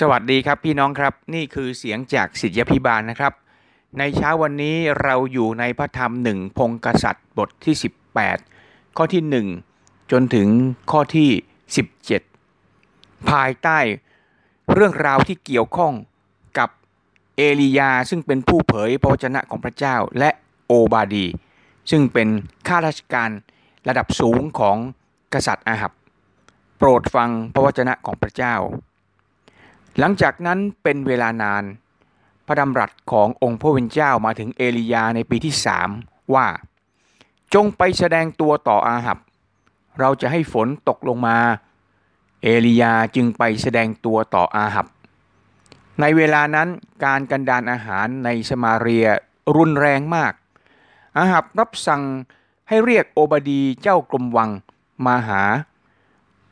สวัสดีครับพี่น้องครับ นี่คือเสียงจากสิทธิพิบาลนะครับ ในเช้าวันนี้เราอยู่ในพระธรรมหนึ่งพงกษัตริย์บทที่ 18 ข้อที่ 1 จนถึงข้อที่ 17 ภายใต้เรื่องราวที่เกี่ยวข้องกับเอลียาซึ่งเป็นผู้เผยพระวจนะของพระเจ้าและโอบาดี ซึ่งเป็นข้าราชการระดับสูงของกษัตริย์อาหับ โปรดฟังพระวจนะของพระเจ้า หลังจากนั้นเป็นเวลานาน พระดำรัสขององค์พระวิญเจ้ามาถึงเอลียาในปีที่สามว่า จงไปแสดงตัวต่ออาหับ เราจะให้ฝนตกลงมา เอลียาจึงไปแสดงตัวต่ออาหับ ในเวลานั้นการกันดานอาหารในสมาเรียรุนแรงมาก อาหับรับสั่งให้เรียกโอบดีเจ้ากรมวังมาหา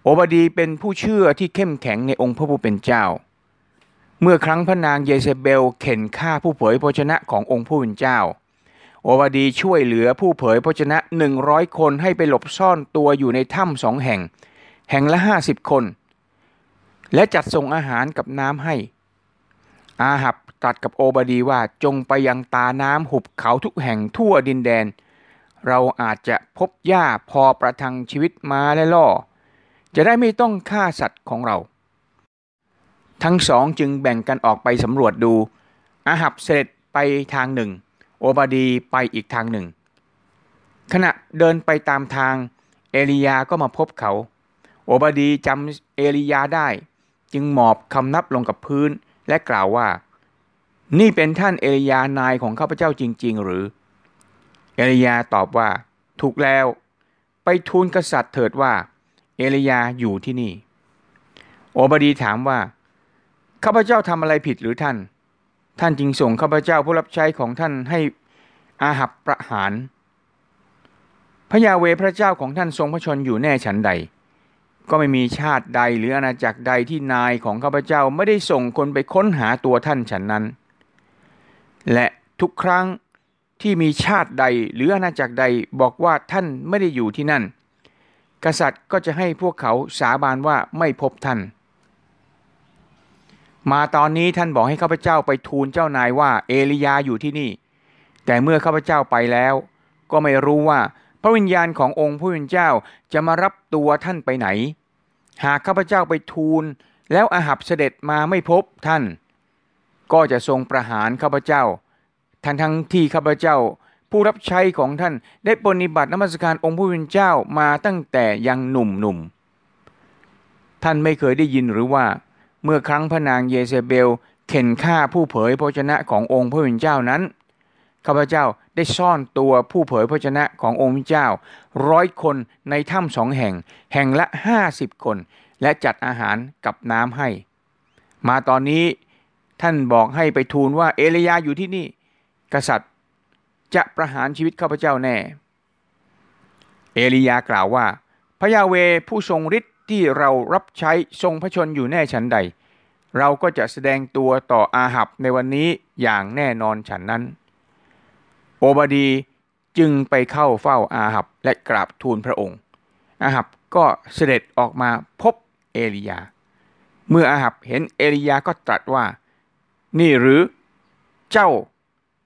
โอบดีเป็นผู้เชื่อที่เข้มแข็งในองค์พระผู้เป็นเจ้า เมื่อครั้งพระนางเยเซเบลเข็นฆ่าผู้เผยพระชนะขององค์ผู้เป็นเจ้าโอวาดีช่วยเหลือผู้เผยพระชนะหนึ่งร้อยคนให้ไปหลบซ่อนตัวอยู่ในถ้ำสองแห่ง แห่งละห้าสิบคน และจัดส่งอาหารกับน้ำให้ อาหับตัดกับโอบาดีว่าจงไปยังตาน้ำหุบเขาทุกแห่งทั่วดินแดน เราอาจจะพบหญ้าพอประทังชีวิตมาและล่อ จะได้ไม่ต้องฆ่าสัตว์ของเรา ทั้งสองจึงแบ่งกันออกไปสำรวจดู อาหับเสด็จไปทางหนึ่ง โอบาดีไปอีกทางหนึ่ง ขณะเดินไปตามทาง เอลียาก็มาพบเขา โอบาดีจำเอลียาได้ จึงหมอบคำนับลงกับพื้นและกล่าวว่า นี่เป็นท่านเอลียานายของข้าพเจ้าจริง ๆ หรือ เอลียาตอบว่า ถูกแล้ว ไปทูลกษัตริย์เถิดว่า เอลียาอยู่ที่นี่ โอบาดีถามว่า ข้าพเจ้าทำอะไรผิดหรือท่าน ท่านจึงส่งข้าพเจ้าผู้รับใช้ของท่านให้อาหับประหาร พระยาเวพระเจ้าของท่านทรงพระชนอยู่แน่ฉันใด ก็ไม่มีชาติใดหรืออาณาจักรใดที่นายของข้าพเจ้าไม่ได้ส่งคนไปค้นหาตัวท่านฉันนั้น และทุกครั้งที่มีชาติใดหรืออาณาจักรใดบอกว่าท่านไม่ได้อยู่ที่นั่น กษัตริย์ก็จะให้พวกเขาสาบานว่าไม่พบท่าน มาตอนนี้ท่านบอกให้ข้าพเจ้าไปทูลเจ้านายว่าเอลียาอยู่ที่นี่ แต่เมื่อข้าพเจ้าไปแล้ว ก็ไม่รู้ว่า พระวิญญาณขององค์ผู้เป็นเจ้าจะมารับตัวท่านไปไหน หากข้าพเจ้าไปทูล แล้วอาหับเสด็จมาไม่พบท่าน ก็จะทรงประหารข้าพเจ้า ทั้งทั้งที่ข้าพเจ้าผู้รับใช้ของท่านได้ปฏิบัตินมัสการองค์ผู้เป็นเจ้ามาตั้งแต่ยังหนุ่มหนุ่มท่านไม่เคยได้ยินหรือว่า เมื่อครั้งพระนางเยเซเบล เข็นฆ่าผู้เผยพระชนะขององค์พระผู้เป็นเจ้านั้นข้าพเจ้าได้ซ่อนตัวผู้เผยพระชนะขององค์พระเจ้าร้อยคนในถ้ำสองแห่ง แห่งละห้าสิบคน และจัดอาหารกับน้ำให้ มาตอนนี้ท่านบอกให้ไปทูลว่าเอลียาอยู่ที่นี่ กษัตริย์จะประหารชีวิตข้าพเจ้าแน่ เอลียากล่าวว่า พระยาเวผู้ทรงฤทธิ ที่เรารับใช้ทรงพระชนอยู่แน่ฉันใด เราก็จะแสดงตัวต่ออาหับในวันนี้อย่างแน่นอนฉันนั้น โอบาดีจึงไปเข้าเฝ้าอาหับและกราบทูลพระองค์ อาหับก็เสด็จออกมาพบเอลียา เมื่ออาหับเห็นเอลียาก็ตรัสว่า นี่หรือเจ้า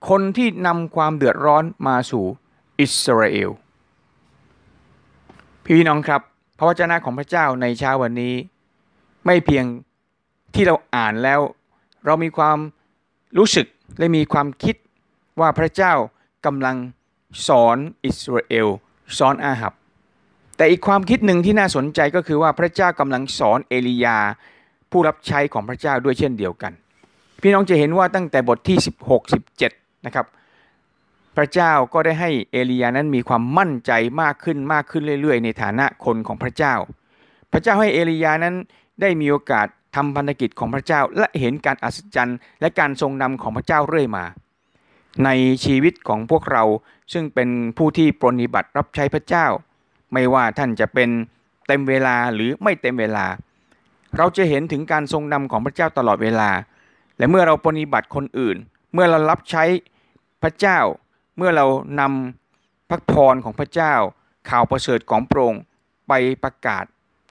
คนที่นำความเดือดร้อนมาสู่อิสราเอล พี่น้องครับ พระวจนะของพระเจ้าในเช้าวันนี้ ไม่เพียงที่เราอ่านแล้ว เรามีความรู้สึกและมีความคิดว่าพระเจ้ากำลังสอนอิสราเอลสอนอาหับ แต่อีกความคิดหนึ่งที่น่าสนใจก็คือว่าพระเจ้ากำลังสอนเอลียา ผู้รับใช้ของพระเจ้าด้วยเช่นเดียวกัน พี่น้องจะเห็นว่าตั้งแต่บทที่ 16 17นะครับ พระเจ้าก็ได้ให้เอลียานั้นมีความมั่นใจมากขึ้นมากขึ้นเรื่อย ๆ ในฐานะคนของพระเจ้า พระเจ้าให้เอลียานั้นได้มีโอกาสทำพันธกิจของพระเจ้าและเห็นการอัศจรรย์ และการทรงนำของพระเจ้าเรื่อยมา ในชีวิตของพวกเราซึ่งเป็นผู้ที่ปรนิบัติรับใช้พระเจ้า ไม่ว่าท่านจะเป็นเต็มเวลาหรือไม่เต็มเวลา เราจะเห็นถึงการทรงนำของพระเจ้าตลอดเวลา และเมื่อเราปรนิบัติคนอื่น เมื่อเรารับใช้พระเจ้า เมื่อเรานำพระพรของพระเจ้า ข่าวประเสริฐของโปรงไปประกาศ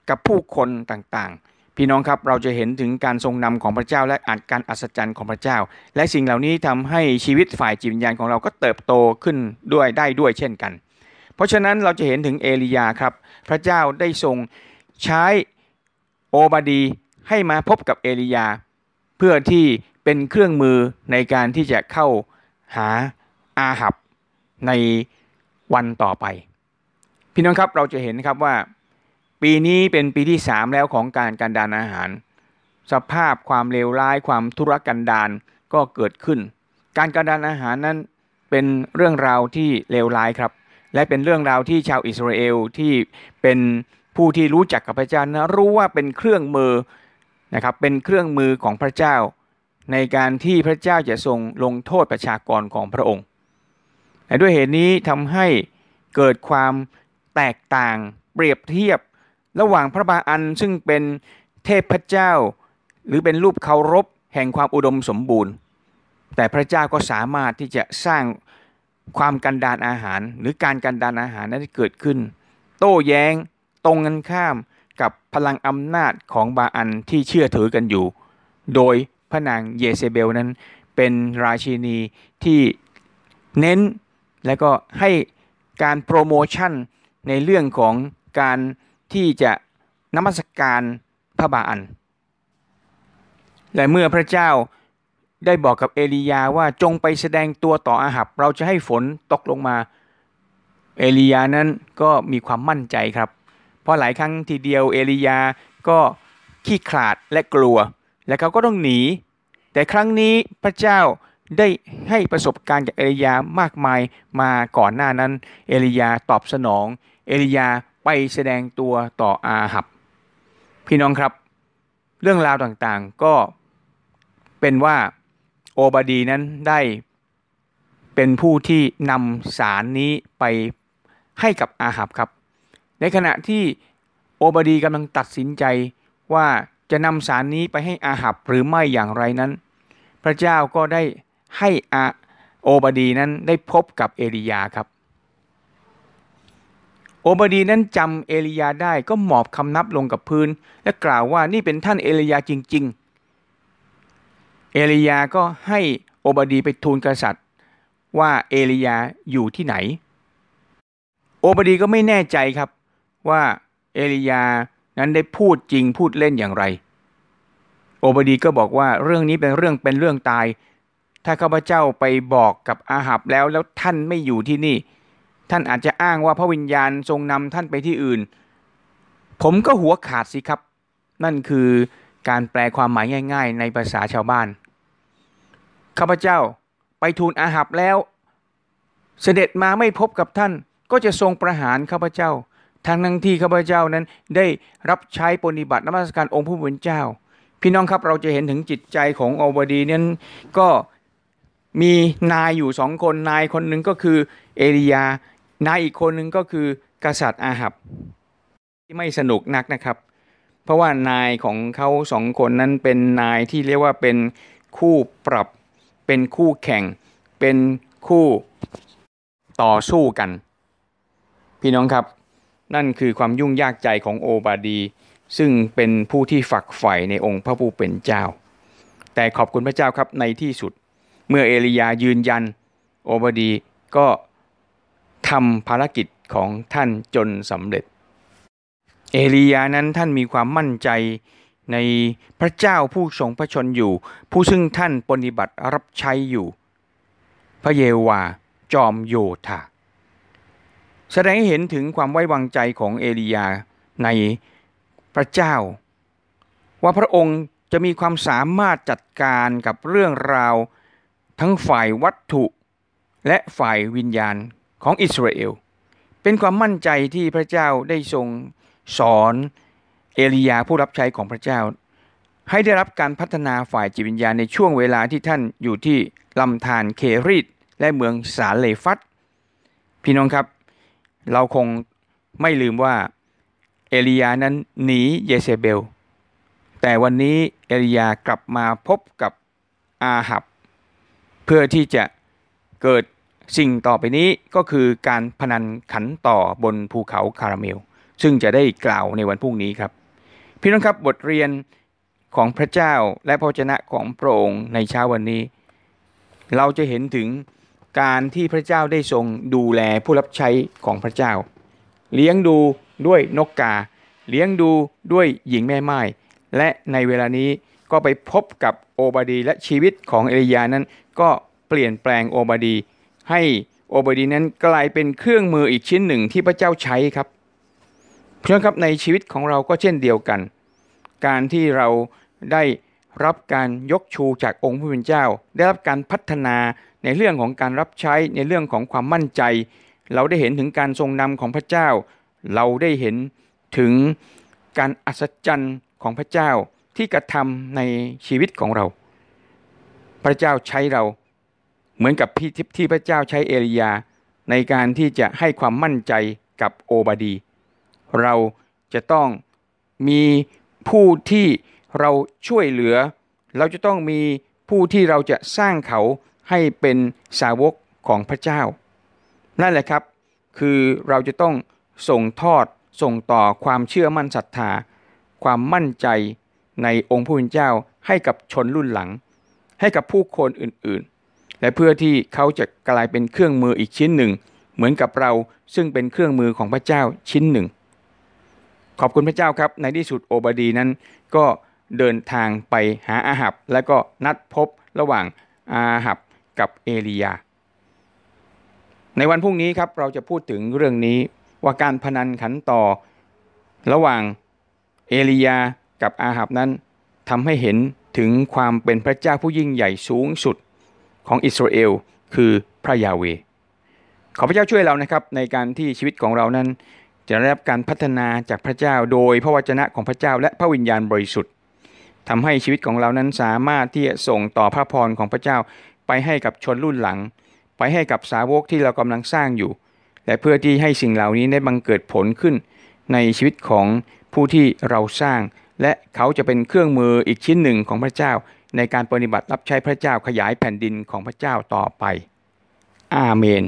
กับผู้คนต่างๆพพี่น้องครับเราจะเห็นถึงการทรงนำของพระเจ้าและอาจการอัศจรรย์ของพระเจ้า และสิ่งเหล่านี้ทำให้ชีวิตฝ่ายจิตวิญญาณของเราก็เติบโตขึ้นด้วยได้ด้วยเช่นกัน เพราะฉะนั้นเราจะเห็นถึงเอลียาครับ พระเจ้าได้ทรงใช้โอบาดีให้มาพบกับเอลียา เพื่อที่เป็นเครื่องมือในการที่จะเข้าหา อาหับในวันต่อไป พี่น้องครับเราจะเห็นครับว่า ปีนี้เป็นปีที่สามแล้วของการกันดานอาหาร สภาพความเลวร้ายความทุรกันดารก็เกิดขึ้น การกันดานอาหารนั้นเป็นเรื่องราวที่เลวร้ายครับ และเป็นเรื่องราวที่ชาวอิสราเอลที่เป็นผู้ที่รู้จักกับพระเจ้านะรู้ว่าเป็นเครื่องมือนะครับเป็นเครื่องมือของพระเจ้า ในการที่พระเจ้าจะทรงลงโทษประชากรของพระองค์ ด้วยเหตุนี้ทำให้เกิดความแตกต่างเปรียบเทียบ ระหว่างพระบาอันซึ่งเป็นเทพเจ้า หรือเป็นรูปเคารพแห่งความอุดมสมบูรณ์ แต่พระเจ้าก็สามารถที่จะสร้างความกันดานอาหาร หรือการกันดานอาหารนั้นเกิดขึ้น โต้แย้งตรงกันข้ามกับพลังอำนาจของบาอันที่เชื่อถือกันอยู่ โดยพระนางเยเซเบลนั้นเป็นราชินีที่เน้น และก็ให้การโปรโมชั่นในเรื่องของการที่จะนมัสการพระบาอัน และเมื่อพระเจ้าได้บอกกับเอลียาว่าจงไปแสดงตัวต่ออาหับ เราจะให้ฝนตกลงมา เอลียานั้นก็มีความมั่นใจครับ เพราะหลายครั้งทีเดียวเอลียาก็ขี้ขลาดและกลัว และเขาก็ต้องหนี แต่ครั้งนี้พระเจ้า ได้ให้ประสบการณ์กับเอลียามากมายมาก่อนหน้านั้น เอลียาตอบสนอง เอลียาไปแสดงตัวต่ออาหับ พี่น้องครับ เรื่องราวต่างๆก็เป็นว่าโอบาดีนั้นได้เป็นผู้ที่นำสารนี้ไปให้กับอาหับครับ ในขณะที่โอบาดีกำลังตัดสินใจว่าจะนำสารนี้ไปให้อาหับหรือไม่อย่างไรนั้น พระเจ้าก็ได้ ให้อาโอบาดีนั้นได้พบกับเอลียาครับ โอบาดีนั้นจำเอลียาได้ก็หมอบคำนับลงกับพื้น และกล่าวว่านี่เป็นท่านเอลียาจริง ๆ เอลียาก็ให้โอบาดีไปทูลกษัตริย์ ว่าเอลียาอยู่ที่ไหน โอบาดีก็ไม่แน่ใจครับว่าเอลียานั้นได้พูดจริงพูดเล่นอย่างไร โอบาดีก็บอกว่าเรื่องนี้เป็นเรื่องเป็นเรื่องตาย ถ้าข้าพเจ้าไปบอกกับอาหับแล้วแล้วท่านไม่อยู่ที่นี่ ท่านอาจจะอ้างว่าพระวิญญาณทรงนำท่านไปที่อื่น ผมก็หัวขาดสิครับ นั่นคือการแปลความหมายง่าย ๆ ในภาษาชาวบ้าน ข้าพเจ้าไปทูลอาหับแล้ว เสด็จมาไม่พบกับท่าน ก็จะทรงประหารข้าพเจ้าทางนั้งที่ข้าพเจ้านั้นได้รับใช้ปฏิบัตินมัสการองค์ผู้เป็นเจ้า พี่น้องครับเราจะเห็นถึงจิตใจของโอบดีนั้นก็ มีนายอยู่สองคนนายคนหนึ่งก็คือเอลียานายอีกคนหนึ่งก็คือกษัตริย์อาหับ ที่ไม่สนุกนักนะครับ เพราะว่านายของเขาสองคนนั้นเป็นนายที่เรียกว่าเป็นคู่ปรับ เป็นคู่แข่ง เป็นคู่ต่อสู้กัน พี่น้องครับ นั่นคือความยุ่งยากใจของโอบาดี ซึ่งเป็นผู้ที่ฝักใฝ่ในองค์พระผู้เป็นเจ้า แต่ขอบคุณพระเจ้าครับในที่สุด เมื่อเอลียายืนยัน โอบดีก็ทำภารกิจของท่านจนสำเร็จ เอลียานั้นท่านมีความมั่นใจในพระเจ้าผู้ทรงพระชนอยู่ ผู้ซึ่งท่านปฏิบัติรับใช้อยู่ พระเยวาจอมโยธาแสดงให้เห็นถึงความไว้วางใจของเอลียาในพระเจ้า ว่าพระองค์จะมีความสามารถจัดการกับเรื่องราว ทั้งฝ่ายวัตถุ และฝ่ายวิญญาณของอิสราเอล เป็นความมั่นใจที่พระเจ้าได้ทรงสอนเอลียาผู้รับใช้ของพระเจ้า ให้ได้รับการพัฒนาฝ่ายจิตวิญญาณในช่วงเวลาที่ท่านอยู่ที่ลำธารเครีตและเมืองสาเลฟัตพี่น้องครับ เราคงไม่ลืมว่าเอลียานั้นหนีเยเซเบล แต่วันนี้เอลียากลับมาพบกับอาหับ เพื่อที่จะเกิดสิ่งต่อไปนี้ก็คือการพนันขันต่อบนภูเขาคาราเมล ซึ่งจะได้กล่าวในวันพรุ่งนี้ครับ พี่น้องครับบทเรียนของพระเจ้าและพระเจนะของพระองค์ในเช้าวันนี้ เราจะเห็นถึงการที่พระเจ้าได้ทรงดูแลผู้รับใช้ของพระเจ้า เลี้ยงดูด้วยนกกา เลี้ยงดูด้วยหญิงแม่ไม้และในเวลานี้ก็ไปพบกับโอบาดีและชีวิตของเอลียานั้น ก็เปลี่ยนแปลงโอบาดี ให้โอบาดีนั้นกลายเป็นเครื่องมืออีกชิ้นหนึ่งที่พระเจ้าใช้ครับเพื่อนครับในชีวิตของเราก็เช่นเดียวกัน การที่เราได้รับการยกชูจากองค์พระผู้เป็นเจ้า ได้รับการพัฒนาในเรื่องของการรับใช้ในเรื่องของความมั่นใจ เราได้เห็นถึงการทรงนำของพระเจ้า เราได้เห็นถึงการอัศจรรย์ของพระเจ้าที่กระทำในชีวิตของเรา พระเจ้าใช้เรา เหมือนกับพี่ทิพที่พระเจ้าใช้เอลียา ในการที่จะให้ความมั่นใจกับโอบาดี เราจะต้องมีผู้ที่เราช่วยเหลือ เราจะต้องมีผู้ที่เราจะสร้างเขาให้เป็นสาวกของพระเจ้า นั่นแหละครับ คือเราจะต้องส่งทอดส่งต่อความเชื่อมั่นศรัทธา ความมั่นใจในองค์พระผู้เป็นเจ้าให้กับชนรุ่นหลัง ให้กับผู้คนอื่นๆ และเพื่อที่เขาจะกลายเป็นเครื่องมืออีกชิ้นหนึ่ง เหมือนกับเราซึ่งเป็นเครื่องมือของพระเจ้าชิ้นหนึ่ง ขอบคุณพระเจ้าครับในที่สุดโอบาดีนั้น ก็เดินทางไปหาอาหับ และก็นัดพบระหว่างอาหับกับเอลียา ในวันพรุ่งนี้ครับเราจะพูดถึงเรื่องนี้ว่าการพนันขันต่อ ระหว่างเอลียากับอาหับนั้นทำให้เห็น ถึงความเป็นพระเจ้าผู้ยิ่งใหญ่สูงสุดของอิสราเอลคือพระยาเว ขอพระเจ้าช่วยเรานะครับในการที่ชีวิตของเรานั้น จะได้รับการพัฒนาจากพระเจ้าโดยพระวจนะของพระเจ้าและพระวิญญาณบริสุทธิ์ทำให้ชีวิตของเรานั้นสามารถที่จะส่งต่อพระพรของพระเจ้าไปให้กับชนรุ่นหลัง ไปให้กับสาวกที่เรากำลังสร้างอยู่ และเพื่อที่ให้สิ่งเหล่านี้ได้บังเกิดผลขึ้นในชีวิตของผู้ที่เราสร้าง และเขาจะเป็นเครื่องมืออีกชิ้นหนึ่งของพระเจ้า ในการปฏิบัติรับใช้พระเจ้าขยายแผ่นดินของพระเจ้าต่อไป อาเมน